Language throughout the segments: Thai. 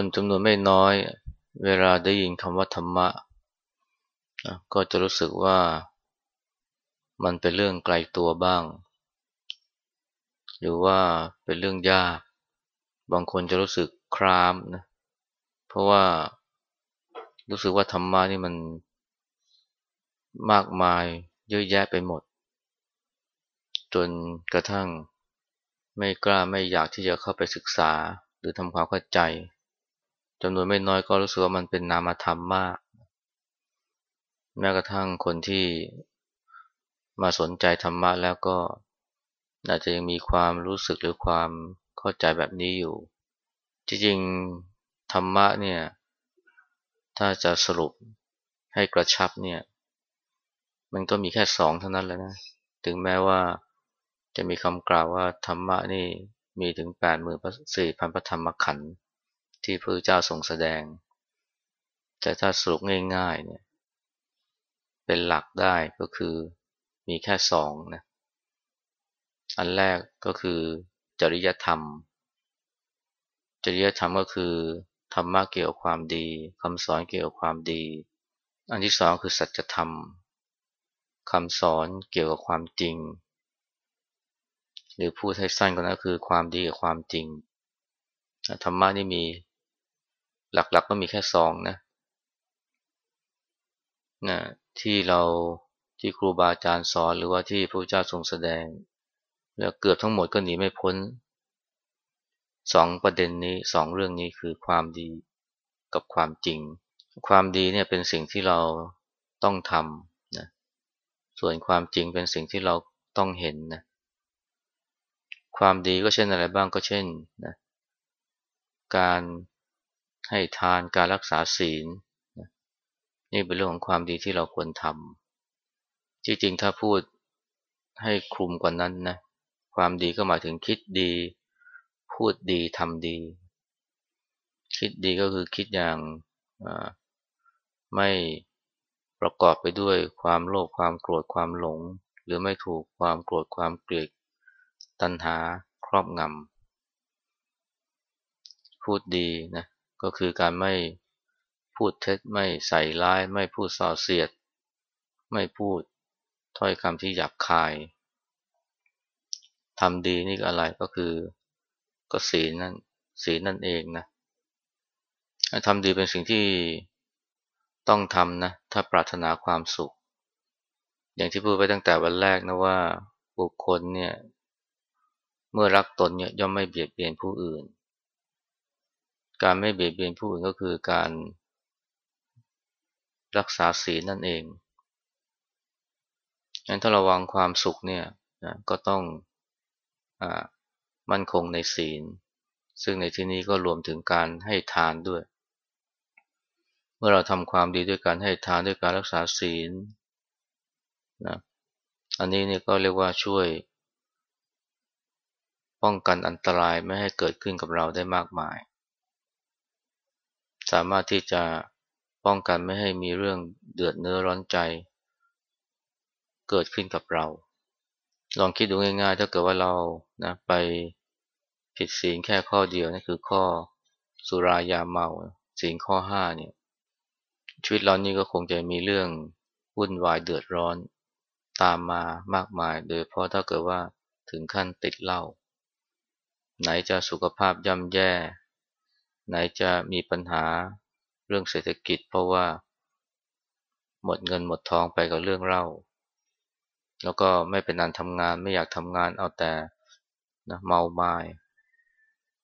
คนจำนวนไม่น้อย เวลาได้ยินคำว่าธรรมะ ก็จะรู้สึกว่ามันเป็นเรื่องไกลตัวบ้าง หรือว่าเป็นเรื่องยาก บางคนจะรู้สึกครามนะเพราะว่ารู้สึกว่าธรรมะนี่มันมากมายเยอะแยะไปหมด จนกระทั่งไม่กล้าไม่อยากที่จะเข้าไปศึกษาหรือทำความเข้าใจ จำนวนไม่น้อยก็รู้สึกว่ามันเป็นนามธรรมมาก แม้กระทั่งคนที่มาสนใจธรรมะแล้วก็อาจจะยังมีความรู้สึกหรือความเข้าใจแบบนี้อยู่ จริงๆธรรมะเนี่ยถ้าจะสรุปให้กระชับเนี่ย มันก็มีแค่สองเท่านั้นแหละนะ ถึงแม้ว่าจะมีคำกล่าวว่าธรรมะนี่มีถึงแปดหมื่นสี่พันพระธรรมขันธ์ ที่พระเจ้าทรงแสดง แต่ถ้าสรุปง่ายๆเนี่ยเป็นหลักได้ก็คือมีแค่สองนะอันแรกก็คือจริยธรรม จริยธรรมก็คือธรรมะเกี่ยวกับความดีคำสอนเกี่ยวกับความดี อันที่สองคือสัจธรรมคำสอนเกี่ยวกับความจริง หรือพูดให้สั้นก็นั้นคือความดีกับความจริงธรรมะนี่มี หลักๆกก็มีแค่สองนะนะที่เราที่ครูบาอาจารย์สอนหรือว่าที่พระเจ้าทรงแสดง แล้วเกือบทั้งหมดก็หนีไม่พ้นสองประเด็นนี้สองเรื่องนี้คือความดีกับความจริง ความดีเนี่ยเป็นสิ่งที่เราต้องทำนะส่วนความจริงเป็นสิ่งที่เราต้องเห็นนะความดีก็เช่นอะไรบ้างก็เช่นนะการ ให้ทานการรักษาศีล นี่เป็นเรื่องของความดีที่เราควรทำที่จริงถ้าพูดให้คลุมกว่านั้นนะความดีก็หมายถึงคิดดี พูดดีทำดี คิดดีก็คือคิดอย่างไม่ประกอบไปด้วยความโลภความโกรธความหลง หรือไม่ถูกความโกรธความเกลียดตัณหาครอบงำพูดดีนะ ก็คือการไม่พูดเท็จไม่ใส่ร้าย ไม่พูดส่อเสียด ไม่พูดถ้อยคำที่หยาบคายทำดีนี่อะไรก็คือก็ศีลนั่นศีลนั่นเองนะทำดีเป็นสิ่งที่ต้องทำนะถ้าปรารถนาความสุข อย่างที่พูดไปตั้งแต่วันแรกนะว่าบุคคลเนี่ยเมื่อรักตนเนี่ยย่อมไม่เบียดเบียนผู้อื่น การไม่เบียดเบียนผู้อื่นก็คือการรักษาศีลนั่นเองงั้นถ้าระวังความสุขเนี่ยนะก็ต้องอมั่นคงในศีล ซึ่งในที่นี้ก็รวมถึงการให้ทานด้วย เมื่อเราทำความดีด้วยการให้ทานด้วยการรักษาศีลนะอันนี้นี่ก็เรียกว่าช่วย ป้องกันอันตรายไม่ให้เกิดขึ้นกับเราได้มากมาย สามารถที่จะป้องกันไม่ให้มีเรื่องเดือดเนื้อร้อนใจ เกิดขึ้นกับเรา ลองคิดดูง่ายๆ ถ้าเกิดว่าเรานะไปผิดศีลแค่ข้อเดียวนั่นคือข้อสุรายาเมาศีลข้อห้าเนี่ยชีวิตเรานี่ก็คงจะมีเรื่องวุ่นวายเดือดร้อนตามมามากมาย โดยเพราะถ้าเกิดว่าถึงขั้นติดเหล้าไหนจะสุขภาพย่ำแย่ ไหนจะมีปัญหาเรื่องเศรษฐกิจ เพราะว่า หมดเงินหมดทองไปกับเรื่องเล่า แล้วก็ไม่เป็นนันทำงานไม่อยากทำงานเอาแต่นะเมาไม้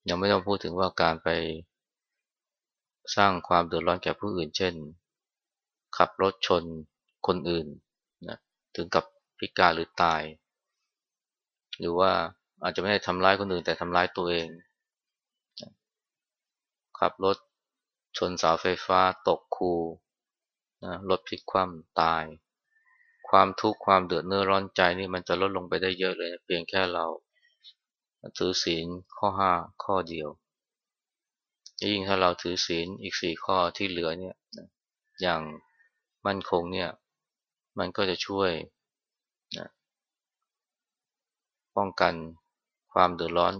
ยังไม่ต้องพูดถึงว่าการไป สร้างความเดือดร้อนแก่ผู้อื่น เช่น ขับรถชนคนอื่นนะถึงกับพิการหรือตาย หรือว่าอาจจะไม่ได้ทำร้ายคนอื่นแต่ทำร้ายตัวเอง ขับรถชนเสาไฟฟ้าตกคูนะรถพลิกคว่ำตาย ความทุกข์ความเดือดเนื้อร้อนใจนี่มันจะลดลงไปได้เยอะเลยนะเพียงแค่เราถือศีลข้อห้าข้อเดียว ยิ่งถ้าเราถือศีลอีกสี่ข้อที่เหลือเนี่ยอย่างมั่นคงเนี่ยมันก็จะช่วยนะป้องกันความเดือดร้อน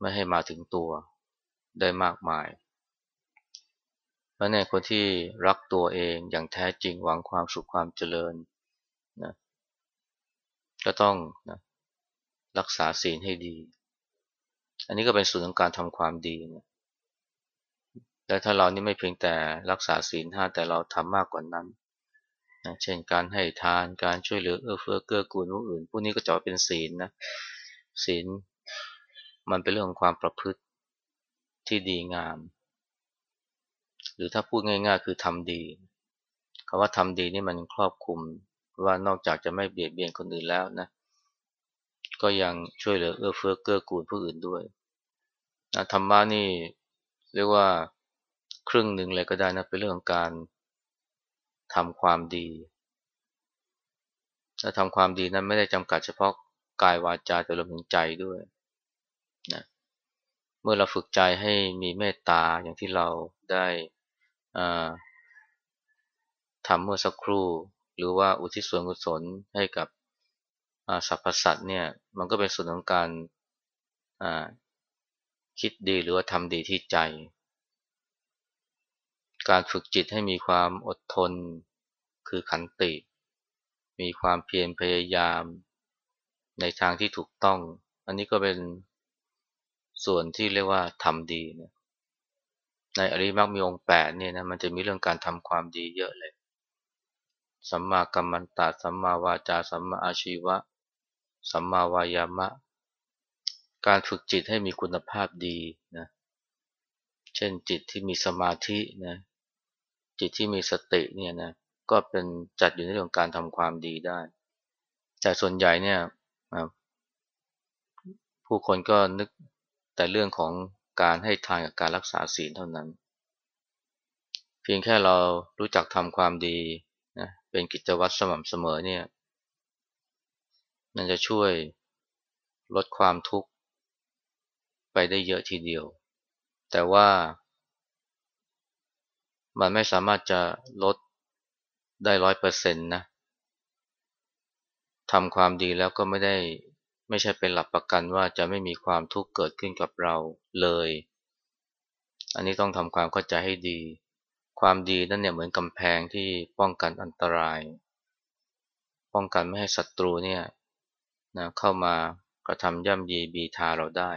ไม่ให้มาถึงตัว ได้มากมาย เพราะเนี่ยคนที่รักตัวเองอย่างแท้จริงหวังความสุขความเจริญนะก็ต้องนะรักษาศีลให้ดี อันนี้ก็เป็นส่วนของการทำความดีนะและถ้าเรานี่ไม่เพียงแต่รักษาศีลห้าแต่เราทำมากกว่านั้นนะเช่นการให้ทานการช่วยเหลือเอื้อเฟื้อเกื้อกูลผู้อื่น พวกนี้ก็จะเป็นศีลนะศีลมันเป็นเรื่องของความประพฤติ ที่ดีงาม หรือถ้าพูดง่าย ๆ คือทำดีคำว่าทำดีนี่มันครอบคลุมว่านอกจากจะไม่เบียดเบียนคนอื่นแล้วนะ ก็ยังช่วยเหลือเอื้อเฟื้อเกื้อกูลผู้อื่นด้วยนะธรรมะนี่เรียกว่าครึ่งหนึ่งเลยก็ได้นะเป็นเรื่องของการทำความดีและทำความดีนั้นไม่ได้จำกัดเฉพาะกายวาจาแต่รวมถึงใจด้วย เมื่อเราฝึกใจให้มีเมตตาอย่างที่เราได้ทำเมื่อสักครู่ หรือว่าอุทิศส่วนกุศลให้กับสรรพสัตว์เนี่ยมันก็เป็นส่วนของการคิดดีหรือว่าทำดีที่ใจ การฝึกจิตให้มีความอดทนคือขันติ มีความเพียรพยายาม ในทางที่ถูกต้อง อันนี้ก็เป็น ส่วนที่เรียกว่าทำดีนะในอริมักมีองค์แปดเนี่ยนะมันจะมีเรื่องการทำความดีเยอะเลย สัมมากัมมันตะสัมมาวาจา สัมมาอาชีวะ สัมมาวายามะ การฝึกจิตให้มีคุณภาพดีนะ เช่นจิตที่มีสมาธินะ จิตที่มีสติเนี่ยนะ ก็เป็นจัดอยู่ในเรื่องการทำความดีได้ แต่ส่วนใหญ่เนี่ยผู้คนก็นึก แต่เรื่องของการให้ทานกับการรักษาศีลเท่านั้น เพียงแค่เรารู้จักทำความดีนะเป็นกิจวัตรสม่ำเสมอเนี่ยมันจะช่วยลดความทุกข์ไปได้เยอะทีเดียว แต่ว่ามันไม่สามารถจะลดได้ร้อยเปอร์เซ็นต์นะทำความดีแล้วก็ไม่ได้ ไม่ใช่เป็นหลักประกันว่าจะไม่มีความทุกข์เกิดขึ้นกับเราเลย อันนี้ต้องทำความเข้าใจให้ดี ความดีนั่นเนี่ยเหมือนกำแพงที่ป้องกันอันตราย ป้องกันไม่ให้ศัตรูเนี่ยนะเข้ามากระทำย่ำยีบีทาเราได้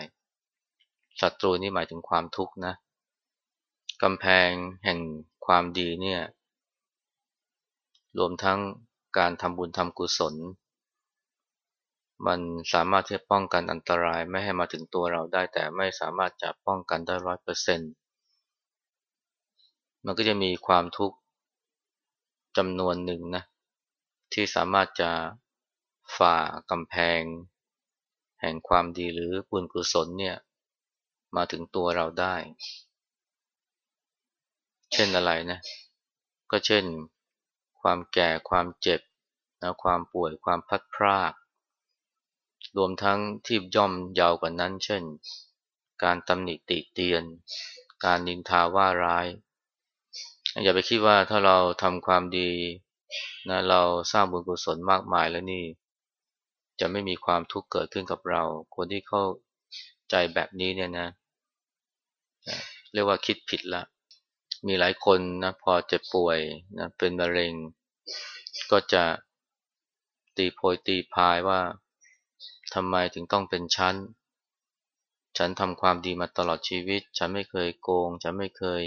ศัตรูนี่หมายถึงความทุกข์นะกำแพงแห่งความดีเนี่ยรวมทั้งการทำบุญทำกุศล มันสามารถที่จะป้องกันอันตรายไม่ให้มาถึงตัวเราได้ แต่ไม่สามารถจะป้องกันได้ร้อยเปอร์เซ็นต์มันก็จะมีความทุกข์จำนวนหนึ่งนะที่สามารถจะฝ่ากำแพง แห่งความดีหรือบุญกุศลเนี่ยมาถึงตัวเราได้ เช่นอะไรนะก็เช่น ความแก่ความเจ็บนะความป่วยความพัดพราก รวมทั้งที่ย่อมยาวกว่านั้น เช่น การตำหนิติเตียน การนินทาว่าร้าย อย่าไปคิดว่าถ้าเราทำความดีนะเราสร้างบุญกุศลมากมายแล้วนี่ จะไม่มีความทุกข์เกิดขึ้นกับเรา คนที่เข้าใจแบบนี้เนี่ยนะ เรียกว่าคิดผิดละ มีหลายคนนะพอเจ็บป่วยนะเป็นมะเร็ง ก็จะตีโพยตีพายว่า ทำไมถึงต้องเป็นชั้น ฉันทำความดีมาตลอดชีวิต ฉันไม่เคยโกง ฉันไม่เคย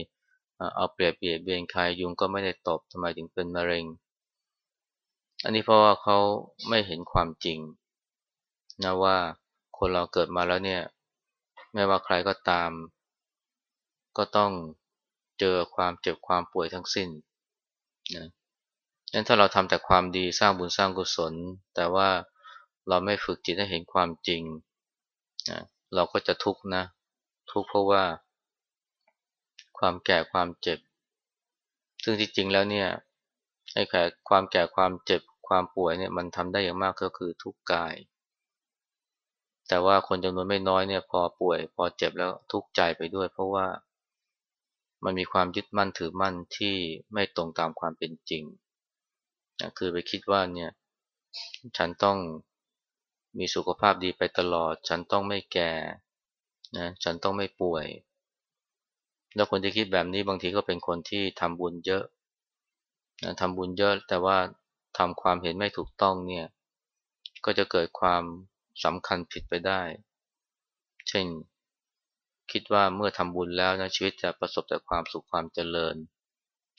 เอาเปรียบเบียดเบียนใครยุงก็ไม่ได้ตบทำไมถึงเป็นมะเร็ง อันนี้เพราะว่าเขาไม่เห็นความจริงนะว่าคนเราเกิดมาแล้วเนี่ยไม่ว่าใครก็ตาม ก็ต้องเจอความเจ็บความป่วยทั้งสิ้นนะงั้นถ้าเราทำแต่ความดีสร้างบุญสร้างกุศล แต่ว่า เราไม่ฝึกจิตให้เห็นความจริงนะเราก็จะทุกข์นะ ทุกข์เพราะว่า ความแก่ความเจ็บ ซึ่งที่จริงแล้วเนี่ยไอ้แค่ความแก่ความเจ็บความป่วยเนี่ยมันทำได้อย่างมากก็คือทุกข์กาย แต่ว่าคนจำนวนไม่น้อยเนี่ยพอป่วย พอเจ็บแล้วทุกข์ใจไปด้วย เพราะว่ามันมีความยึดมั่นถือมั่นที่ไม่ตรงตามความเป็นจริงนะคือไปคิดว่าเนี่ยฉันต้อง มีสุขภาพดีไปตลอด ฉันต้องไม่แก่นะฉันต้องไม่ป่วย แล้วคนที่คิดแบบนี้บางทีก็เป็นคนที่ทำบุญเยอะนะทำบุญเยอะ แต่ว่าทำความเห็นไม่ถูกต้องเนี่ย ก็จะเกิดความสำคัญผิดไปได้ เช่น คิดว่าเมื่อทำบุญแล้วนะชีวิตจะประสบแต่ความสุขความเจริญ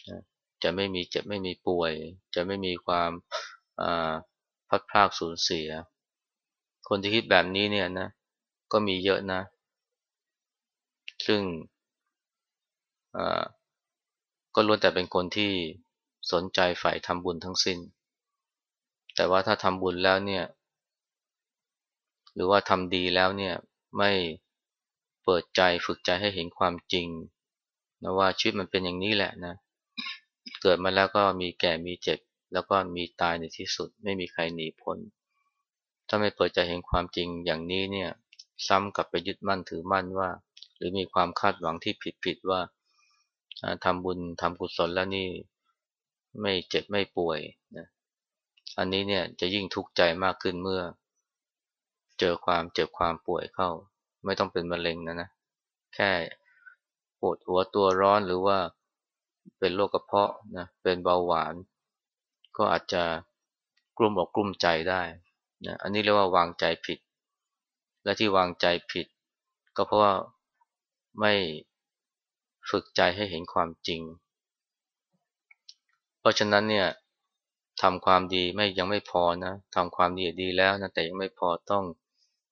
นะจะไม่มีเจ็บไม่มีป่วย จะไม่มีความพัดพลากสูญเสีย คนที่คิดแบบนี้เนี่ยนะ ก็มีเยอะนะ ซึ่งก็ล้วนแต่เป็นคนที่สนใจฝ่ายทำบุญทั้งสิ้น แต่ว่าถ้าทำบุญแล้วเนี่ย หรือว่าทำดีแล้วเนี่ย ไม่เปิดใจฝึกใจให้เห็นความจริงนะว่าชีวิตมันเป็นอย่างนี้แหละนะ เกิดมาแล้วก็มีแก่มีเจ็บ แล้วก็มีตายในที่สุด ไม่มีใครหนีพ้น ถ้าไม่เปิดใจเห็นความจริงอย่างนี้เนี่ยซ้ำกลับไปยึดมั่นถือมั่นว่า หรือมีความคาดหวังที่ผิดๆว่าทำบุญทำกุศลแล้วนี่ไม่เจ็บไม่ป่วยนะอันนี้เนี่ยจะยิ่งทุกข์ใจมากขึ้นเมื่อ เจอความเจ็บความป่วยเข้า ไม่ต้องเป็นมะเร็งนะนะแค่ปวดหัวตัวร้อนหรือว่าเป็นโรคกระเพาะนะเป็นเบาหวาน ก็อาจจะกลุ้มอกกลุ้มใจได้ นะอันนี้เรียกว่าวางใจผิด และที่วางใจผิด ก็เพราะว่าไม่ฝึกใจให้เห็นความจริง เพราะฉะนั้นเนี่ยทำความดีไม่ยังไม่พอนะทำความดีดีแล้วนะแต่ยังไม่พอต้อง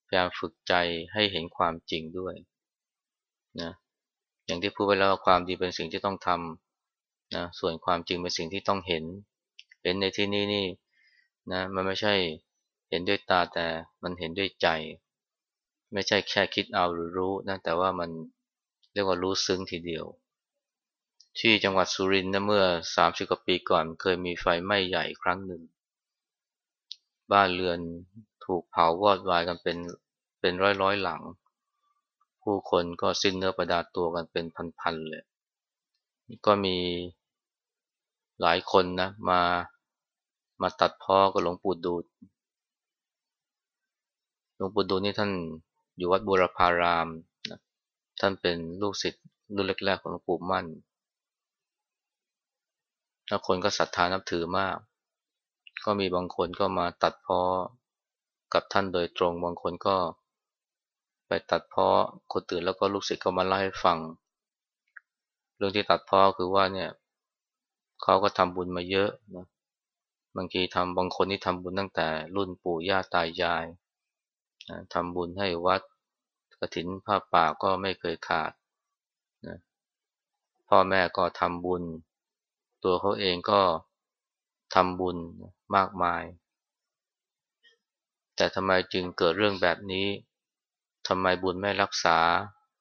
พยายามฝึกใจให้เห็นความจริงด้วยนะอย่างที่พูดไปแล้วความดีเป็นสิ่งที่ต้องทำนะส่วนความจริงเป็นสิ่งที่ต้องเห็น เห็นในที่นี้นี่นะมันไม่ใช่ เห็นด้วยตาแต่มันเห็นด้วยใจ ไม่ใช่แค่คิดเอาหรือรู้นะแต่ว่ามันเรียกว่ารู้ซึ้งทีเดียว ที่จังหวัดสุรินทร์นะเมื่อ30กว่าปีก่อนเคยมีไฟไหม้ใหญ่ครั้งหนึ่ง บ้านเรือนถูกเผาวอดวายกันเป็นเป็นร้อยร้อยหลัง ผู้คนก็สิ้นเนื้อประดาตัวกันเป็นพันๆเลยก็มีหลายคนนะมามาตัดพ้อกับหลวงปู่ดู หลวงปู่ดูลนี่ท่านอยู่วัดบุรพารามนะท่านเป็นลูกศิษย์รุ่นแรกๆของหลวงปู่มั่นแล้วคนก็ศรัทธานับถือมาก ก็มีบางคนก็มาตัดพ้อกับท่านโดยตรง บางคนก็ไปตัดพ้อคนตื่นแล้วก็ลูกศิษย์ก็มาเล่าให้ฟัง เรื่องที่ตัดพ้อคือว่าเนี่ยเขาก็ทำบุญมาเยอะนะ บางทีทำบางคนที่ทำบุญตั้งแต่รุ่นปู่ย่าตายาย ทำบุญให้วัดกระถินผ้าป่าก็ไม่เคยขาดนะพ่อแม่ก็ทำบุญ ตัวเขาเองก็ทำบุญมากมาย แต่ทำไมจึงเกิดเรื่องแบบนี้ทำไมบุญไม่รักษา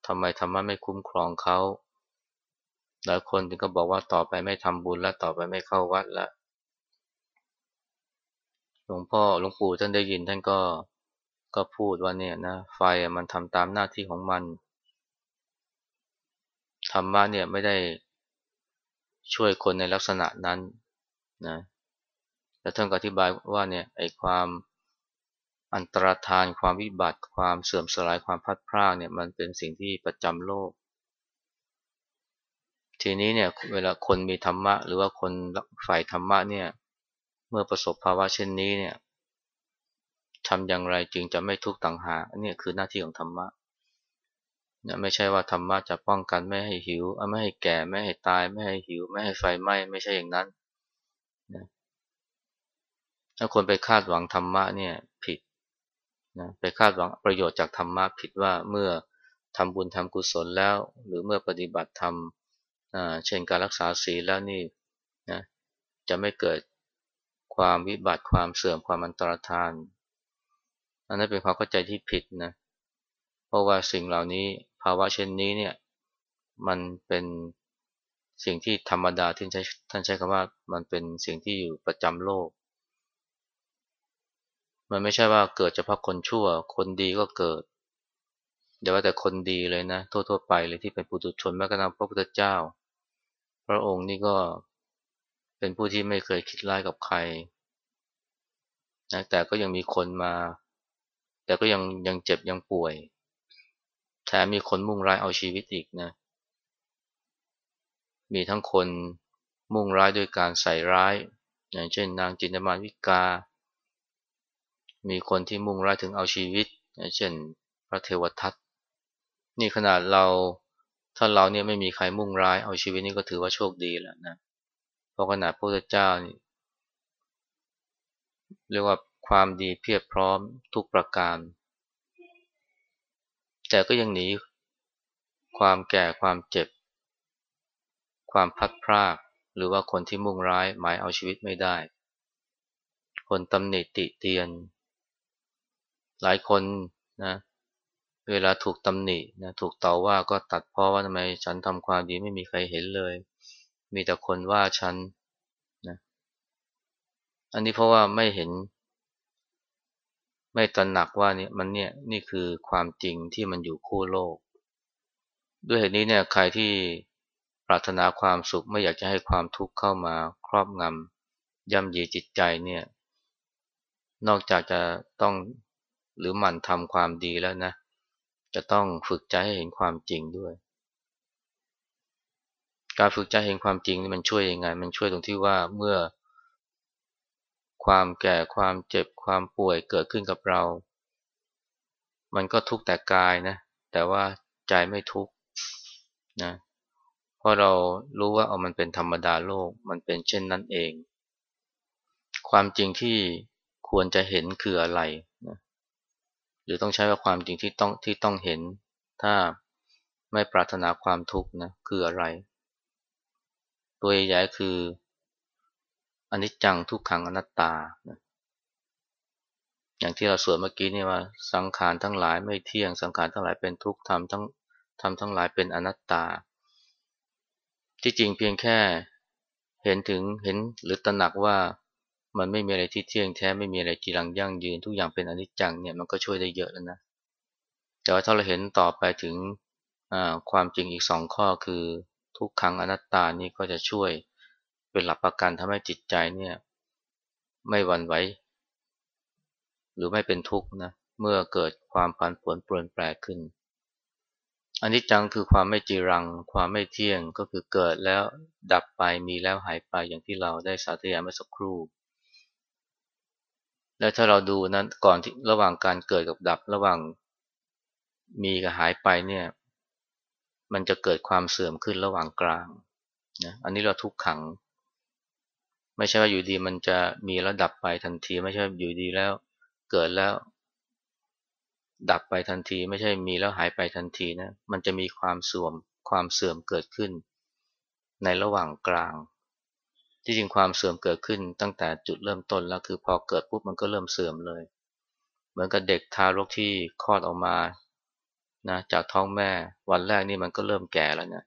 ทำไมธรรมะไม่คุ้มครองเขาหลายคนถึงก็บอกว่าต่อไปไม่ทำบุญแล้วต่อไปไม่เข้าวัดล้วหลวงพ่อหลวงปู่ท่านได้ยินท่านก็ ก็พูดว่าเนี่ยนะไฟมันทำตามหน้าที่ของมันธรรมะเนี่ยไม่ได้ช่วยคนในลักษณะนั้นนะแต่ท่านก็อธิบายว่าเนี่ยไอ้ความอันตรธานความวิบัติความเสื่อมสลายความพัดพรากเนี่ยมันเป็นสิ่งที่ประจำโลก ทีนี้เนี่ยเวลาคนมีธรรมะ หรือว่าคนฝ่ายธรรมะเนี่ยเมื่อประสบภาวะเช่นนี้เนี่ย ทำอย่างไรจึงจะไม่ทุกข์ต่างหากนนี้คือหน้าที่ของธรรมะนะไม่ใช่ว่าธรรมะจะป้องกันไม่ให้หิว ไม่ให้แก่ไม่ให้ตาย ไม่ให้หิว ไม่ให้ไฟไหม้ไม่ใช่อย่างนั้นนะถ้าคนไปคาดหวังธรรมะเนี่ยผิดนะไปคาดหวังประโยชน์จากธรรมะผิดว่าเมื่อทำบุญทำกุศลแล้ว หรือเมื่อปฏิบัติธรรมเช่นการรักษาศีลแล้วนี่นะจะไม่เกิดความวิบัติความเสื่อมความอันตรธาน อันนั้นเป็นความเข้าใจที่ผิดนะ เพราะว่าสิ่งเหล่านี้ภาวะเช่นนี้เนี่ยมันเป็นสิ่งที่ธรรมดาที่ใช้ท่านใช้คำว่ามันเป็นสิ่งที่อยู่ประจำโลก มันไม่ใช่ว่าเกิดเฉพาะคนชั่ว คนดีก็เกิดเดี๋ยวว่าแต่คนดีเลยนะ ทั่วๆไปเลยที่เป็นปุถุชนแม้กระทั่งพระพุทธเจ้า พระองค์นี่ก็เป็นผู้ที่ไม่เคยคิดร้ายกับใครนะแต่ก็ยังมีคนมา แต่ก็ยังยังเจ็บยังป่วย แถมมีคนมุ่งร้ายเอาชีวิตอีกนะ มีทั้งคนมุ่งร้ายด้วยการใส่ร้าย อย่างเช่น นางจินตมานวิกา มีคนที่มุ่งร้ายถึงเอาชีวิต อย่างเช่น พระเทวทัต นี่ขนาดเราถ้าเราเนี่ยไม่มีใครมุ่งร้ายเอาชีวิตนี่ก็ถือว่าโชคดีแล้วนะ เพราะขนาดพระพุทธเจ้านี่เรียกว่า ความดีเพียบพร้อมทุกประการ แต่ก็ยังหนีความแก่ความเจ็บ ความพัดพราก หรือว่าคนที่มุ่งร้ายหมายเอาชีวิตไม่ได้ คนตำหนิติเตียน หลายคนนะเวลาถูกตำหนินะถูกต่อว่าก็ตัดเพราะว่าทำไมฉันทำความดีไม่มีใครเห็นเลย มีแต่คนว่าฉันนะอันนี้เพราะว่าไม่เห็น ไม่ตระหนักว่านี่มันเนี่ยนี่คือความจริงที่มันอยู่คู่โลก ด้วยเหตุนี้เนี่ยใครที่ปรารถนาความสุขไม่อยากจะให้ความทุกข์เข้ามาครอบงำย่ำยีจิตใจเนี่ยนอกจากจะต้องหรือหมั่นทำความดีแล้วนะ จะต้องฝึกใจให้เห็นความจริงด้วย การฝึกใจเห็นความจริงนี่มันช่วยยังไง มันช่วยตรงที่ว่าเมื่อ ความแก่ความเจ็บความป่วยเกิดขึ้นกับเรา มันก็ทุกข์แต่กายนะ แต่ว่าใจไม่ทุกข์นะเพราะเรารู้ว่าเอามันเป็นธรรมดาโลกมันเป็นเช่นนั้นเอง ความจริงที่ควรจะเห็นคืออะไรนะหรือต้องใช้ว่าความจริงที่ต้องที่ต้องเห็น ถ้าไม่ปรารถนาความทุกข์นะคืออะไร ตัวใหญ่คือ อนิจจังทุกขังอนัตตา อย่างที่เราสวดเมื่อกี้นี่ว่าสังขารทั้งหลายไม่เที่ยงสังขารทั้งหลายเป็นทุกข์ทำทั้งทำทั้งหลายเป็นอนัตตา ที่จริงเพียงแค่เห็นถึงเห็นหรือตระหนักว่ามันไม่มีอะไรที่เที่ยงแท้ไม่มีอะไรจีรังยั่งยืนทุกอย่างเป็นอนิจจังเนี่ยมันก็ช่วยได้เยอะแล้วนะแต่ว่าถ้าเราเห็นต่อไปถึงความจริงอีกสองข้อคือทุกขังอนัตตานี่ก็จะช่วย เป็นหลักประกันทำให้จิตใจเนี่ย ไม่หวั่นไหวหรือไม่เป็นทุกข์นะเมื่อเกิดความผันผวนเปลี่ยนแปลขึ้น อันนี้จังคือความไม่จีรัง ความไม่เที่ยงก็คือเกิดแล้วดับไปมีแล้วหายไปอย่างที่เราได้สาธยายเมื่อสักครู่ แล้วถ้าเราดูนั้นก่อนที่ระหว่างการเกิดกับดับระหว่างมีกับหายไปเนี่ย มันจะเกิดความเสื่อมขึ้นระหว่างกลางนะอันนี้เราทุกขัง ไม่ใช่ว่าอยู่ดีมันจะมีแล้วดับไปทันที ไม่ใช่อยู่ดีแล้วเกิดแล้ว ดับไปทันที ไม่ใช่มีแล้วหายไปทันทีนะมันจะมีความเสื่อมความเสื่อมเกิดขึ้น ในระหว่างกลาง ที่จริงความเสื่อมเกิดขึ้นตั้งแต่จุดเริ่มต้นแล้วคือพอเกิดปุ๊บมันก็เริ่มเสื่อมเลย เหมือนกับเด็กทารกที่คลอดออกมานะจากท้องแม่วันแรกนี่มันก็เริ่มแก่แล้วนะ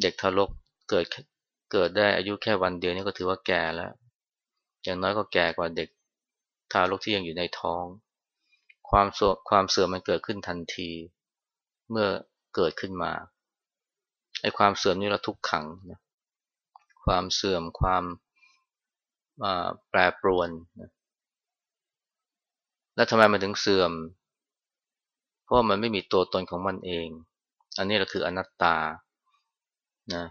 เด็กทารกเกิด เกิดได้อายุแค่วันเดียวนี่ก็ถือว่าแก่แล้ว อย่างน้อยก็แก่กว่าเด็กทารกที่ยังอยู่ในท้อง ความเสื่อมความเสื่อมมันเกิดขึ้นทันที เมื่อเกิดขึ้นมาไอ้ความเสื่อมนี่เราทุกขังนะความเสื่อมความแปรปรวนนะแล้วทำไมมันถึงเสื่อม เพราะมันไม่มีตัวตนของมันเอง อันนี้เราคืออนัตตานะ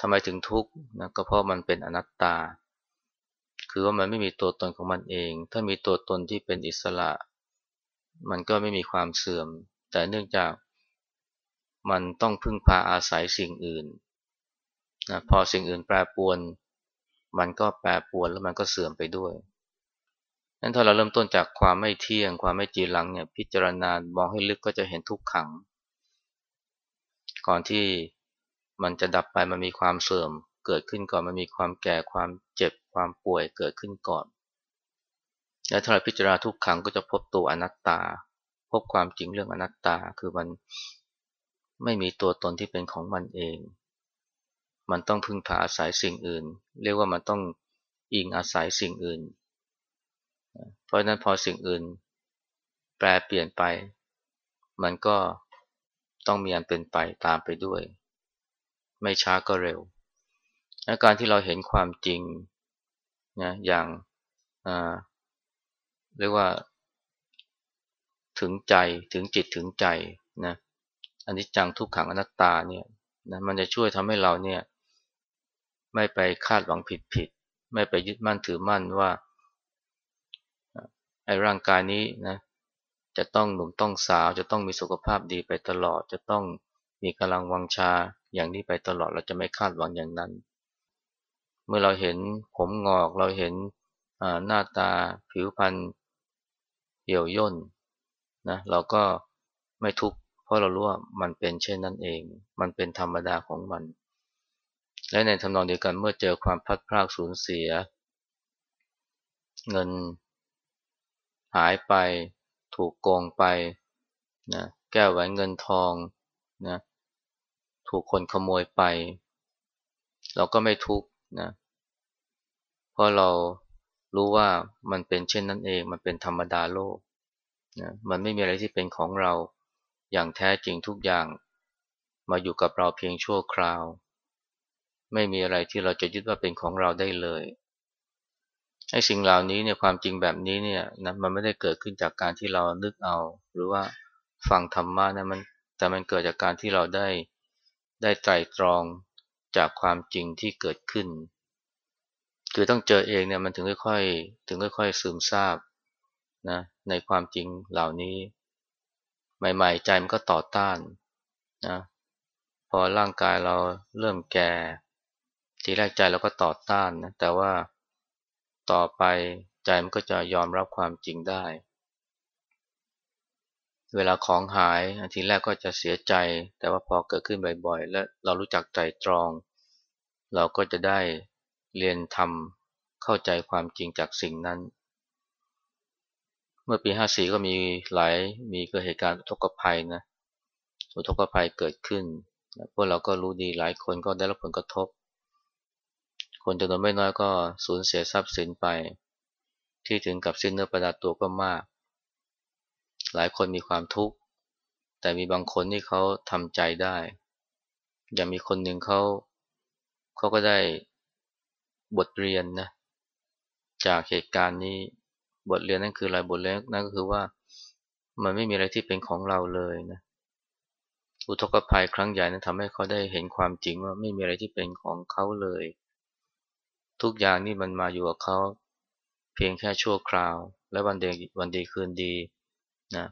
ทำไมถึงทุกข์นะก็เพราะมันเป็นอนัตตา คือว่ามันไม่มีตัวตนของมันเอง ถ้ามีตัวตนที่เป็นอิสระ มันก็ไม่มีความเสื่อม แต่เนื่องจากมันต้องพึ่งพาอาศัยสิ่งอื่นนะพอสิ่งอื่นแปรปวน มันก็แปรปวนแล้วมันก็เสื่อมไปด้วยนั้นถ้าเราเริ่มต้นจากความไม่เที่ยง ความไม่จีรังเนี่ยพิจารณามองให้ลึกก็จะเห็นทุกขัง ก่อนที่ มันจะดับไปมันมีความเสื่อมเกิดขึ้นก่อนมันมีความแก่ความเจ็บความป่วยเกิดขึ้นก่อน แล้วถ้าเราพิจารณาทุกขังก็จะพบตัวอนัตตา พบความจริงเรื่องอนัตตาคือมันไม่มีตัวตนที่เป็นของมันเอง มันต้องพึ่งพาอาศัยสิ่งอื่น เรียกว่ามันต้องอิงอาศัยสิ่งอื่น เพราะฉะนั้นพอสิ่งอื่น แปลเปลี่ยนไป มันก็ต้องมีอันเป็นไปตามไปด้วย ไม่ช้าก็เร็วและการที่เราเห็นความจริงนะอย่างเรียกว่า ถึงใจถึงจิตถึงใจนะอันนี้จังทุกขังอนัตตาเนี่ยนะมันจะช่วยทำให้เราเนี่ย ไม่ไปคาดหวังผิดผิดไม่ไปยึดมั่นถือมั่นว่าไอ้ร่างกายนี้นะจะต้องหนุ่มต้องสาวจะต้องมีสุขภาพดีไปตลอดจะต้อง มีกำลังวังชาอย่างนี้ไปตลอดเราจะไม่คาดหวังอย่างนั้น เมื่อเราเห็นผมงอกเราเห็นหน้าตาผิวพรรณเหี่ยวย่นนะเราก็ไม่ทุกข์เพราะเรารู้ว่ามันเป็นเช่นนั้นเอง มันเป็นธรรมดาของมัน และในทำนองเดียวกันเมื่อเจอความพัดพลาดสูญเสีย เงิน หายไป ถูกโกงไปนะแก้วแหวนเงินทองนะ ถูกคนขโมยไป เราก็ไม่ทุกข์นะเพราะเรารู้ว่ามันเป็นเช่นนั้นเอง มันเป็นธรรมดาโลกนะมันไม่มีอะไรที่เป็นของเราอย่างแท้จริงทุกอย่าง มาอยู่กับเราเพียงชั่วคราว ไม่มีอะไรที่เราจะยึดว่าเป็นของเราได้เลยไอ้สิ่งเหล่านี้เนี่ยความจริงแบบนี้เนี่ยนะมันไม่ได้เกิดขึ้นจากการที่เรานึกเอา หรือว่าฟังธรรมะนะมันแต่มันเกิดจากการที่เราได้ ได้ไตรตรองจากความจริงที่เกิดขึ้น คือต้องเจอเองเนี่ยมันถึงค่อยๆ ถึงค่อยๆ ซึมซาบนะในความจริงเหล่านี้ ใหม่ๆ ใจมันก็ต่อต้านนะพอร่างกายเราเริ่มแก่ ทีแรกใจเราก็ต่อต้านนะแต่ว่าต่อไปใจมันก็จะยอมรับความจริงได้ เวลาของหายอันทีแรกก็จะเสียใจ แต่ว่าพอเกิดขึ้นบ่อยๆ และเรารู้จักใจตรอง เราก็จะได้เรียนทำเข้าใจความจริงจากสิ่งนั้น เมื่อปี 54 ก็มีหลายมีเกิดเหตุการณ์อุทกภัยนะอุทกภัยเกิดขึ้นพวกเราก็รู้ดีหลายคนก็ได้รับผลกระทบ คนจำนวนไม่น้อยก็สูญเสียทรัพย์สินไป ที่ถึงกับสิ้นเนื้อประดาตัวก็มาก หลายคนมีความทุกข์แต่มีบางคนที่เขาทำใจได้ อย่างมีคนหนึ่งเขาเขาก็ได้บทเรียนนะจากเหตุการณ์นี้บทเรียนนั่นคืออะไรบทเรียนนั่นก็คือว่ามันไม่มีอะไรที่เป็นของเราเลยนะอุทกภัยครั้งใหญ่นั้นทำให้เขาได้เห็นความจริงว่าไม่มีอะไรที่เป็นของเขาเลย ทุกอย่างนี่มันมาอยู่กับเขาเพียงแค่ชั่วคราว และวันเดีวันดีคืนดี นะ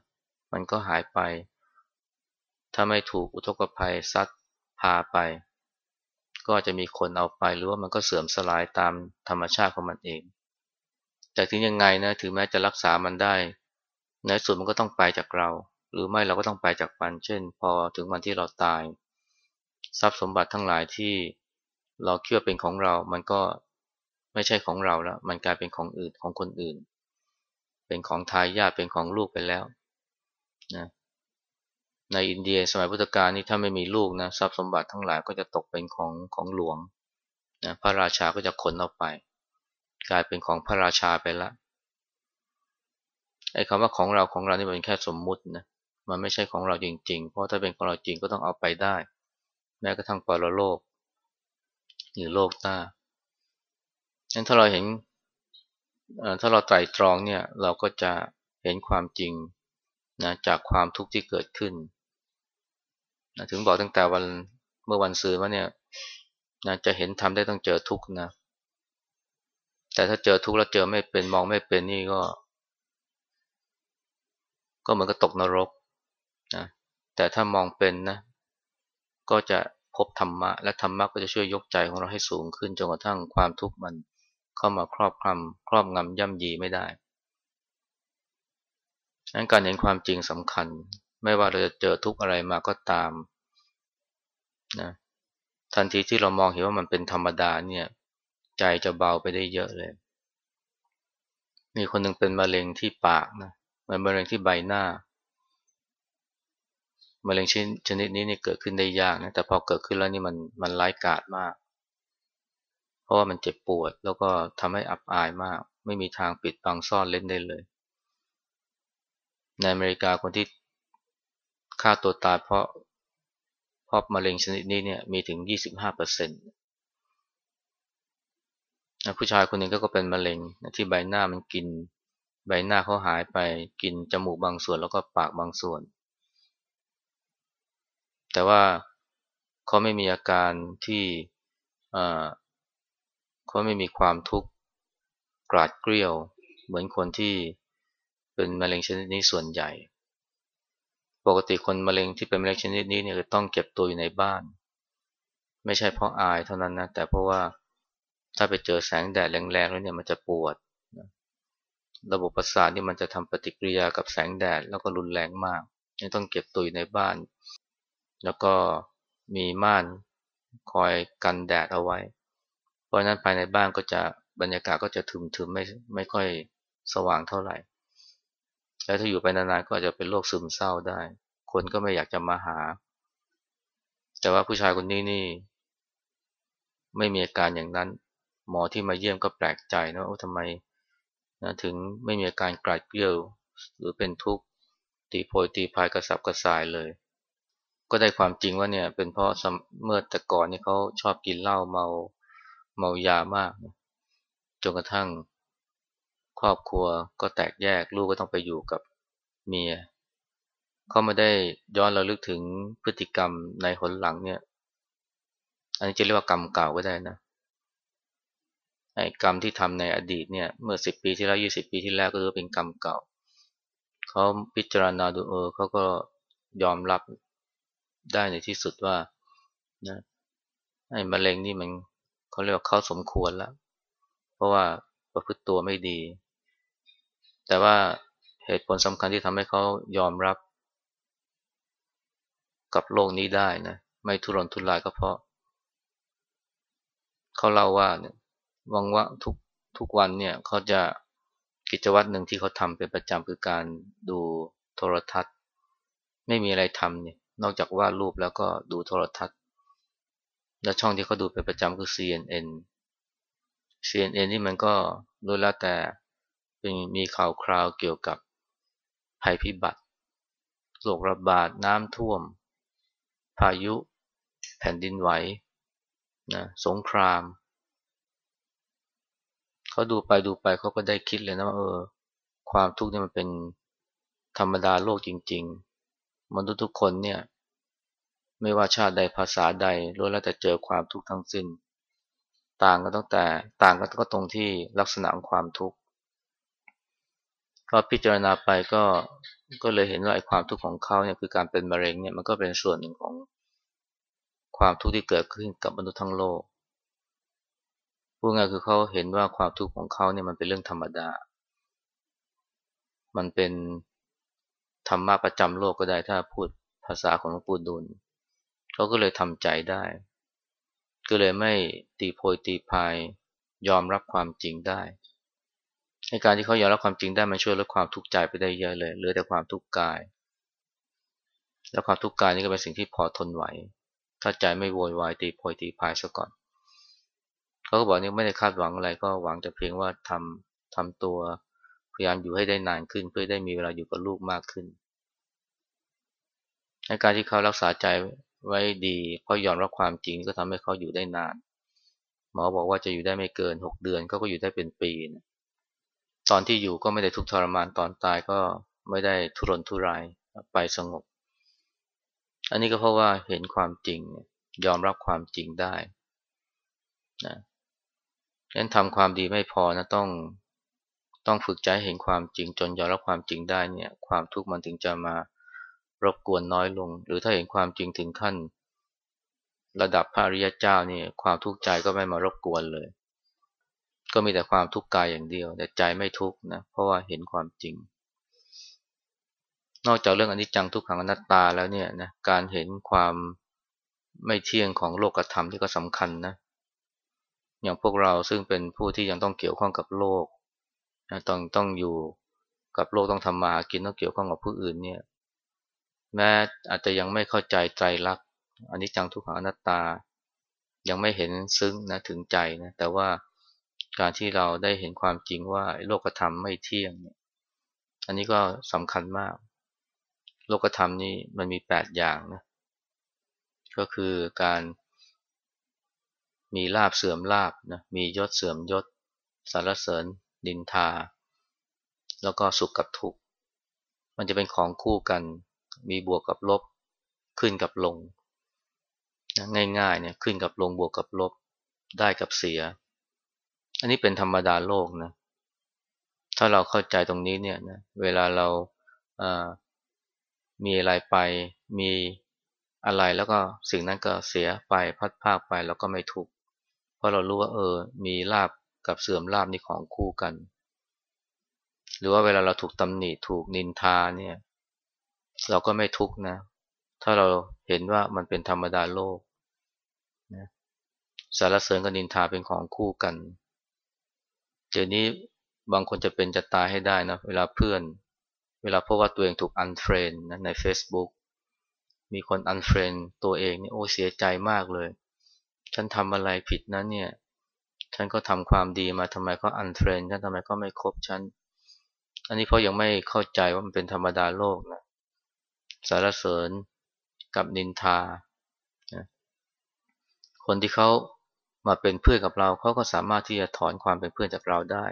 มันก็หายไป ถ้าไม่ถูกอุทกภัยซัดพาไป ก็จะมีคนเอาไปหรือว่ามันก็เสื่อมสลายตามธรรมชาติของมันเอง แต่ถึงยังไงนะถึงแม้จะรักษามันได้ ในสุดมันก็ต้องไปจากเรา หรือไม่เราก็ต้องไปจากมัน เช่น พอถึงวันที่เราตาย ทรัพย์สมบัติทั้งหลายที่เราคิดว่าเป็นของเรา มันก็ไม่ใช่ของเราแล้ว มันกลายเป็นของอื่นของคนอื่น เป็นของทายาทเป็นของลูกไปแล้วนะในอินเดียสมัยพุทธกาลนี่ถ้าไม่มีลูกนะทรัพย์สมบัติทั้งหลายก็จะตกเป็นของของหลวงนะพระราชาก็จะขนเอาไป กลายเป็นของพระราชาไปละไอ้คำว่าของเราของเรานี่เป็นแค่สมมุตินะมันไม่ใช่ของเราจริง ๆ เพราะถ้าเป็นของเราจริงก็ต้องเอาไปได้ แม้กระทั่งปรโลกหรือโลกหน้างั้นถ้าเราเห็น ถ้าเราไตรตรองเนี่ยเราก็จะเห็นความจริงนะจากความทุกข์ที่เกิดขึ้นนะถึงบอกตั้งแต่วันเมื่อวันซื้อว่าเนี่ยนะจะเห็นทำได้ต้องเจอทุกข์นะ แต่ถ้าเจอทุกข์แล้วเจอไม่เป็นมองไม่เป็นนี่ก็ ก็เหมือนกับตกนรกนะแต่ถ้ามองเป็นนะ ก็จะพบธรรมะ และธรรมะก็จะช่วยยกใจของเราให้สูงขึ้นจนกระทั่งความทุกข์มัน เข้ามาครอบคลุมครอบงำย่ำยีไม่ได้นั้นการเห็นความจริงสำคัญ ไม่ว่าเราจะเจอทุกอะไรมาก็ตามนะทันทีที่เรามองเห็นว่ามันเป็นธรรมดาเนี่ย ใจจะเบาไปได้เยอะเลย มีคนหนึ่งเป็นมะเร็งที่ปากนะมันมะเร็งที่ใบหน้ามะเร็งชนิดนี้นี่เกิดขึ้นได้ยากนะแต่พอเกิดขึ้นแล้วนี่มันมันร้ายกาจมาก พราะว่ามันเจ็บปวด แล้วก็ทำให้อับอายมาก ไม่มีทางปิดบังซ่อนเล่นได้เลย ในอเมริกาคนที่ฆ่าตัวตายเพราะเพราะมะเร็งชนิดนี้เนี่ยมีถึง 25%เปอร์เซ็นต์ผู้ชายคนหนึ่งก็เป็นมะเร็งที่ใบหน้ามันกิน ใบหน้าเขาหายไปกินจมูกบางส่วนแล้วก็ปากบางส่วน แต่ว่าเขาไม่มีอาการที่ เขาไม่มีความทุกข์กราดเกลียว เหมือนคนที่เป็นมะเร็งชนิดนี้ส่วนใหญ่ ปกติคนมะเร็งที่เป็นมะเร็งชนิดนี้เนี่ยจะต้องเก็บตัวอยู่ในบ้าน ไม่ใช่เพราะอายเท่านั้นนะแต่เพราะว่าถ้าไปเจอแสงแดดแรงๆแล้วเนี่ยมันจะปวด ระบบประสาทนี่มันจะทำปฏิกิริยากับแสงแดดแล้วก็รุนแรงมากต้องเก็บตัวอยู่ในบ้าน แล้วก็มีม่านคอยกันแดดเอาไว้ ราะนั้นภายในบ้านก็จะบรรยากาศก็จะถึมๆไม่ไม่ค่อยสว่างเท่าไหร่ แล้วถ้าอยู่ไปนานๆก็อาจจะเป็นโรคซึมเศร้าได้ คนก็ไม่อยากจะมาหา แต่ว่าผู้ชายคนนี้นี่ ไม่มีอาการอย่างนั้น หมอที่มาเยี่ยมก็แปลกใจนะว่าทำไมนะถึงไม่มีอาการกลาดเกลียวหรือเป็นทุกข์ตีโพยตีพายกระสับกระส่ายเลย ก็ได้ความจริงว่าเนี่ยเป็นเพราะเมื่อแต่ก่อนนี่เขาชอบกินเหล้าเมา เมายามากจนกระทั่ง ครอบครัวก็แตกแยกลูกก็ต้องไปอยู่กับเมียเขาไม่ได้ย้อนเราลึกถึงพฤติกรรมในหนหลังเนี่ย อันนี้จะเรียกว่ากรรมเก่าก็ได้นะไอ้กรรมที่ทำในอดีตเนี่ย เมื่อสิบปีที่แล้วยี่สิบปีที่แล้วก็ถือเป็นกรรมเก่าเขาพิจารณาดูเออเขาก็ยอมรับได้ในที่สุดว่านะไอ้มะเร็งนี่มัน เขาเรียกว่าเขาสมควรแล้ว เพราะว่าประพฤติตัวไม่ดี แต่ว่าเหตุผลสำคัญที่ทำให้เขายอมรับ กับโลกนี้ได้นะไม่ทุรนทุรายก็เพราะ เขาเล่าว่าเนี่ยวังว่าทุกทุกวันเนี่ยเขาจะกิจวัตรหนึ่งที่เขาทำเป็นประจำคือการดูโทรทัศน์ ไม่มีอะไรทำเนี่ยนอกจากวาดรูปแล้วก็ดูโทรทัศน์ และช่องที่เขาดูเป็นประจำคือ CNN CNN นี่มันก็รู้แล้วแต่เป็นมีข่าวคราวเกี่ยวกับภัยพิบัติโรคระบาดน้ำท่วม พายุ แผ่นดินไหวนะสงคราม เขาดูไปดูไปเขาก็ได้คิดเลยนะว่าเออ ความทุกข์นี่มันเป็นธรรมดาโลกจริง ๆ มนุษย์ทุกคนเนี่ย ไม่ว่าชาติใดภาษาใดล้วนแล้วแต่เจอความทุกข์ทั้งสิ้น ต่างกันตั้งแต่ต่างกันก็ตรงที่ลักษณะของความทุกข์ก็พิจารณาไปก็ก็เลยเห็นว่าไอ้ความทุกข์ของเขาเนี่ยคือการเป็นมะเร็งเนี่ยมันก็เป็นส่วนหนึ่งของความทุกข์ที่เกิดขึ้นกับมนุษย์ทั้งโลกพูดง่ายคือเขาเห็นว่าความทุกข์ของเขาเนี่ยมันเป็นเรื่องธรรมดา มันเป็นธรรมะประจำโลกก็ได้ถ้าพูดภาษาของหลวงปู่ดุล เขาก็เลยทำใจได้ ก็เลยไม่ตีโพยตีพายยอมรับความจริงได้ในการที่เขายอมรับความจริงได้มันช่วยลดความทุกข์ใจไปได้เยอะเลยเหลือแต่ความทุกข์กาย แล้วความทุกข์กายนี่ก็เป็นสิ่งที่พอทนไหว ถ้าใจไม่โวยวายตีโพยตีพายซะก่อน เขาก็บอกนี่ไม่ได้คาดหวังอะไรก็หวังแต่เพียงว่าทำทำตัวพยายามอยู่ให้ได้นานขึ้น เพื่อได้มีเวลาอยู่กับลูกมากขึ้นในการที่เขารักษาใจ ไว้ดีเพราะยอมรับความจริงก็ทำให้เขาอยู่ได้นาน หมอบอกว่าจะอยู่ได้ไม่เกินหกเดือนเขาก็อยู่ได้เป็นปีนะตอนที่อยู่ก็ไม่ได้ทุกทรมานตอนตายก็ไม่ได้ทุรนทุรายไปสงบ อันนี้ก็เพราะว่าเห็นความจริง ยอมรับความจริงได้นะฉะนั้นทำความดีไม่พอนะต้องต้องฝึกใจเห็นความจริงจนยอมรับความจริงได้เนี่ย ความทุกข์มันถึงจะมา รบกวนน้อยลง หรือถ้าเห็นความจริงถึงขั้น ระดับพระอริยเจ้านี่ความทุกข์ใจก็ไม่มารบกวนเลย ก็มีแต่ความทุกข์กายอย่างเดียว แต่ใจไม่ทุกข์นะเพราะว่าเห็นความจริง นอกจากเรื่องอนิจจังทุกขังอนัตตาแล้วเนี่ยนะการเห็นความไม่เที่ยงของโลกธรรมที่ก็สำคัญนะอย่างพวกเราซึ่งเป็นผู้ที่ยังต้องเกี่ยวข้องกับโลกต้องต้องอยู่กับโลกต้องทำมาหากินต้องเกี่ยวข้องกับผู้อื่นเนี่ย แม้อาจจะยังไม่เข้าใจใจรักอันนี้จังทุกขังอนัตตา ยังไม่เห็นซึ้งนะถึงใจนะแต่ว่าการที่เราได้เห็นความจริงว่าโลกธรรมไม่เที่ยงเนี่ยอันนี้ก็สำคัญมาก โลกธรรมนี่มันมีแปดอย่างนะก็คือการมีลาบเสื่อมลาบนะมียศเสื่อมยศสารเสริญ ดินทา แล้วก็สุขกับทุกข์มันจะเป็นของคู่กัน มีบวกกับลบ ขึ้นกับลงนะง่ายๆเนี่ยขึ้นกับลงบวกกับลบได้กับเสีย อันนี้เป็นธรรมดาโลกนะถ้าเราเข้าใจตรงนี้เนี่ยนะเวลาเราามีอะไรไปมีอะไรแล้วก็สิ่งนั้นก็เสียไปพัดภาคไปเราก็ไม่ทุกข์เพราะเรารู้ว่าเออมีลาบกับเสื่อมลาบนี่ของคู่กัน หรือว่าเวลาเราถูกตำหนิถูกนินทาเนี่ย เราก็ไม่ทุกข์นะ ถ้าเราเห็นว่ามันเป็นธรรมดาโลกนะสารเสริญกับนินทาเป็นของคู่กัน เดี๋ยวนี้บางคนจะเป็นจะตายให้ได้นะ เวลาเพื่อน เวลาพบว่าตัวเองถูก unfriend นะใน Facebook มีคน unfriend ตัวเองนี่โอ้เสียใจมากเลย ฉันทำอะไรผิดนะเนี่ย ฉันก็ทำความดีมาทำไมก็ unfriend ฉันทำไมก็ไม่คบฉัน อันนี้เพราะยังไม่เข้าใจว่ามันเป็นธรรมดาโลกนะ สรรเสริญกับนินทา คนที่เขามาเป็นเพื่อนกับเราเขาก็สามารถที่จะถอนความเป็นเพื่อนจากเราได้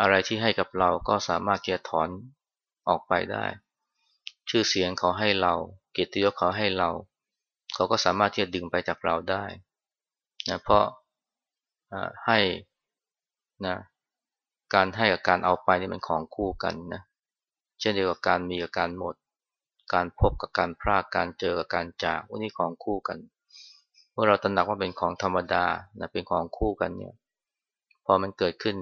อะไรที่ให้กับเราก็สามารถที่จะถอนออกไปได้ ชื่อเสียงเขาให้เรา เกียรติยศเขาให้เรา เขาก็สามารถที่จะดึงไปจากเราได้นะเพราะให้นะการให้กับการเอาไปนี่มันของคู่กันนะเช่นเดียวกับการมีกับการหมด การพบกับการพรากการเจอกับการจากวันนี้ของคู่กันเมื่อเราตระหนักว่าเป็นของธรรมดานะเป็นของคู่กันเนี่ยพอมันเกิดขึ้น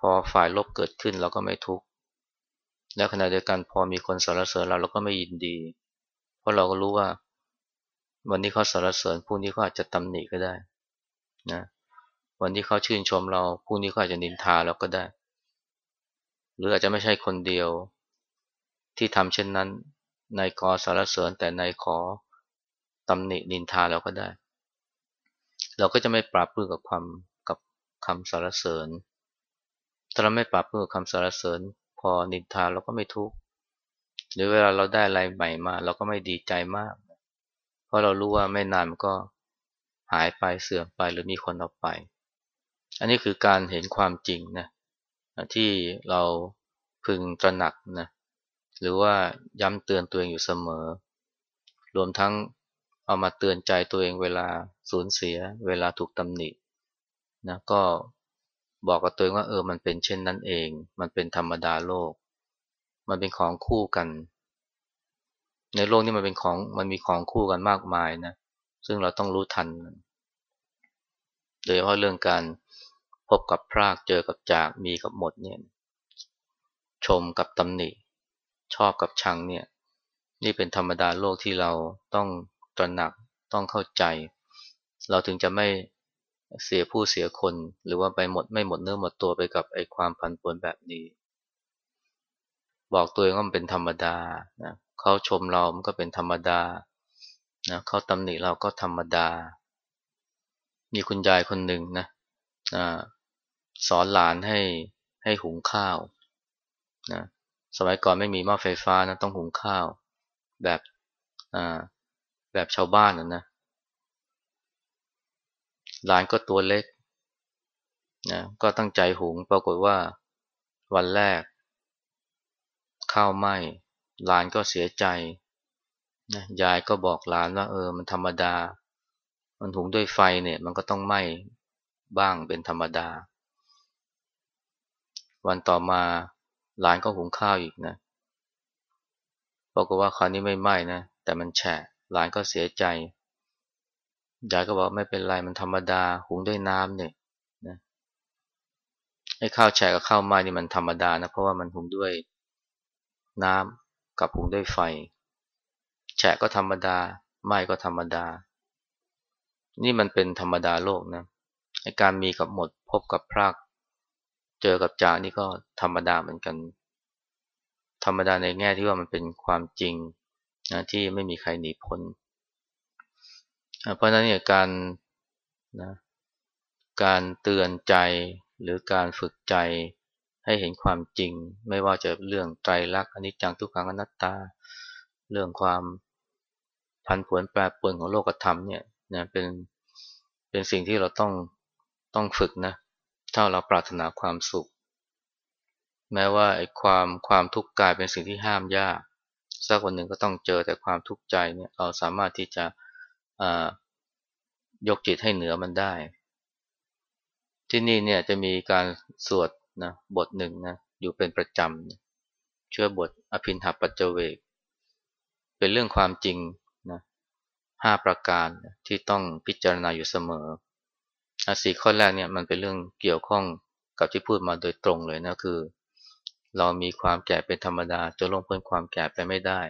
พอฝ่ายลบเกิดขึ้นเราก็ไม่ทุกข์แล้วขณะเดียวกันพอมีคนสรรเสริญเราเราก็ไม่ยินดี เพราะเราก็รู้ว่า วันนี้เขาสรรเสริญพรุ่งนี้เขาอาจจะตำหนิก็ได้นะวันที่เขาชื่นชมเราพรุ่งนี้เขาอาจจะนินทาเราก็ได้ หรืออาจจะไม่ใช่คนเดียว ที่ทำเช่นนั้นนายกอสารเสริญแต่นายขอตำหนินินทาเราก็ได้ เราก็จะไม่ปราบพื้นกับความกับคำสรรเสริญถ้าเราไม่ปราบพื้นกับคำสรรเสริญ พอนินทาเราก็ไม่ทุกข์หรือเวลาเราได้อะไรใหม่มา เราก็ไม่ดีใจมาก เพราะเรารู้ว่าไม่นานมันก็หายไปเสื่อมไปหรือมีคนเอาไป อันนี้คือการเห็นความจริงนะที่เราพึงตระหนักนะ หรือว่าย้ำเตือนตัวเองอยู่เสมอ รวมทั้งเอามาเตือนใจตัวเองเวลาสูญเสีย เวลาถูกตำหนินะก็บอกกับตัวเองว่าเออมันเป็นเช่นนั้นเอง มันเป็นธรรมดาโลก มันเป็นของคู่กัน ในโลกนี้มันเป็นของมันมีของคู่กันมากมายนะซึ่งเราต้องรู้ทัน โดยเฉพาะเรื่องการพบกับพรากเจอกับจากมีกับหมดเนี่ยชมกับตำหนิ ชอบกับชังเนี่ยนี่เป็นธรรมดาโลกที่เราต้องตระหนักต้องเข้าใจ เราถึงจะไม่เสียผู้เสียคน หรือว่าไปหมดไม่หมดเนื้อหมดตัวไปกับไอ้ความพันปวนแบบนี้ บอกตัวเองว่ามันเป็นธรรมดานะเขาชมเรามันก็เป็นธรรมดานะเขาตำหนิเราก็ธรรมดา มีคุณยายคนหนึ่งนะนะสอนหลานให้ให้หุงข้าวนะ สมัยก่อนไม่มีหม้อไฟฟ้านะต้องหุงข้าวแบบแบบชาวบ้านนะนะหลานก็ตัวเล็กนะก็ตั้งใจหุงปรากฏว่าวันแรก ข้าวไหม้หลานก็เสียใจนะยายก็บอกหลานว่าเออมันธรรมดา มันหุงด้วยไฟเนี่ย มันก็ต้องไหม้บ้างเป็นธรรมดา วันต่อมา หลานก็หุงข้าวอีกนะปรากว่าคราวนี้ไม่ไหม้นะ แต่มันแฉะหลานก็เสียใจยายก็บอกไม่เป็นไรมันธรรมดา หุงด้วยน้ำเนี่ยนะไอ้ข้าวแฉะกับข้าวไหม้นี่มันธรรมดานะเพราะว่ามันหุงด้วยน้ำกับหุงด้วยไฟ แฉะก็ธรรมดาไหม้ก็ธรรมดา นี่มันเป็นธรรมดาโลกนะไอ้การมีกับหมดพบกับพราก เจอกับจานี่ก็ธรรมดาเหมือนกัน ธรรมดาในแง่ที่ว่ามันเป็นความจริงนะที่ไม่มีใครหนีพ้น เพราะนั้นเนี่ยการนะการเตือนใจหรือการฝึกใจให้เห็นความจริง ไม่ว่าจะเรื่องไตรลักษณ์อนิจจังทุกขังอนัตตา เรื่องความพันผวนแปรปรวนของโลกธรรมเนี่ยนะเป็นเป็นสิ่งที่เราต้องต้องฝึกนะ ถ้าเราปรารถนาความสุข แม้ว่าไอ้ความความทุกข์กายเป็นสิ่งที่ห้ามยากสักวันหนึ่งก็ต้องเจอแต่ความทุกข์ใจเนี่ยเราสามารถที่จะยกจิตให้เหนือมันได้ ที่นี่เนี่ยจะมีการสวดนะบทหนึ่งนะอยู่เป็นประจำเชื่อบทอภินหปัจเจเวก เป็นเรื่องความจริงนะห้าประการที่ต้องพิจารณาอยู่เสมอ สี่ข้อแรกเนี่ยมันเป็นเรื่องเกี่ยวข้องกับที่พูดมาโดยตรงเลยนะคือ เรามีความแก่เป็นธรรมดาจะล่วงพ้นความแก่ไปไม่ได้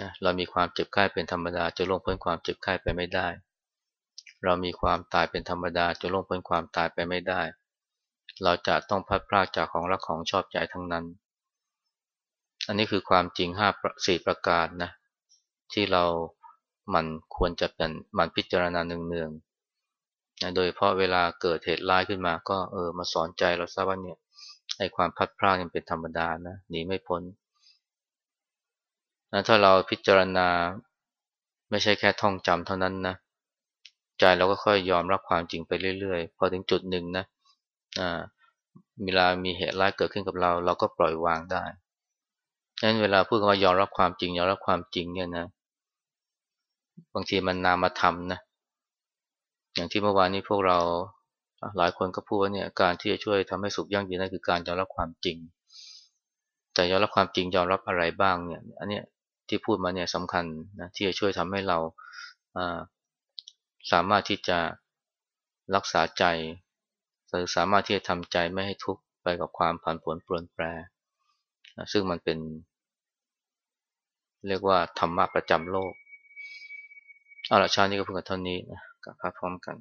นะเรามีความเจ็บไข้เป็นธรรมดาจะล่วงพ้นความเจ็บไข้ไปไม่ได้ เรามีความตายเป็นธรรมดาจะล่วงพ้นความตายไปไม่ได้ เราจะต้องพัดพลากจากของรักของชอบใจทั้งนั้น อันนี้คือความจริงห้าสี่ประการนะที่เรามันควรจะเป็นมันพิจารณาเนืองๆ นะโดยเพราะเวลาเกิดเหตุร้ายขึ้นมาก็เออมาสอนใจเราซะว่าเนี่ยไอ้ความพัดพลาดยังเป็นธรรมดานะหนีไม่พ้นนะถ้าเราพิจารณาไม่ใช่แค่ท่องจำเท่านั้นนะใจเราก็ค่อยยอมรับความจริงไปเรื่อยๆ พอถึงจุดหนึ่งนะอ่าเวลามีเหตุร้ายเกิดขึ้นกับเรา เราก็ปล่อยวางได้ดังนั้นเวลาพูดว่ายอมรับความจริงยอมรับความจริงเนี่ยนะ บางทีมันนามธรรมนะ อย่างที่เมื่อวานนี้พวกเราหลายคนก็พูดว่าเนี่ยการที่จะช่วยทำให้สุขยั่งยืนนั่นคือการยอมรับความจริง แต่ยอมรับความจริงยอมรับอะไรบ้างเนี่ยอันนี้ที่พูดมาเนี่ยสำคัญนะที่จะช่วยทำให้เราสามารถที่จะรักษาใจหรือสามารถที่จะทำใจไม่ให้ทุกข์ไปกับความผันผวนปรนแปรนะซึ่งมันเป็น เรียกว่าธรรมะประจำโลกเอาละชาตินี้ก็เพิ่งกันเท่านี้นะ กับพระพร้อมกัน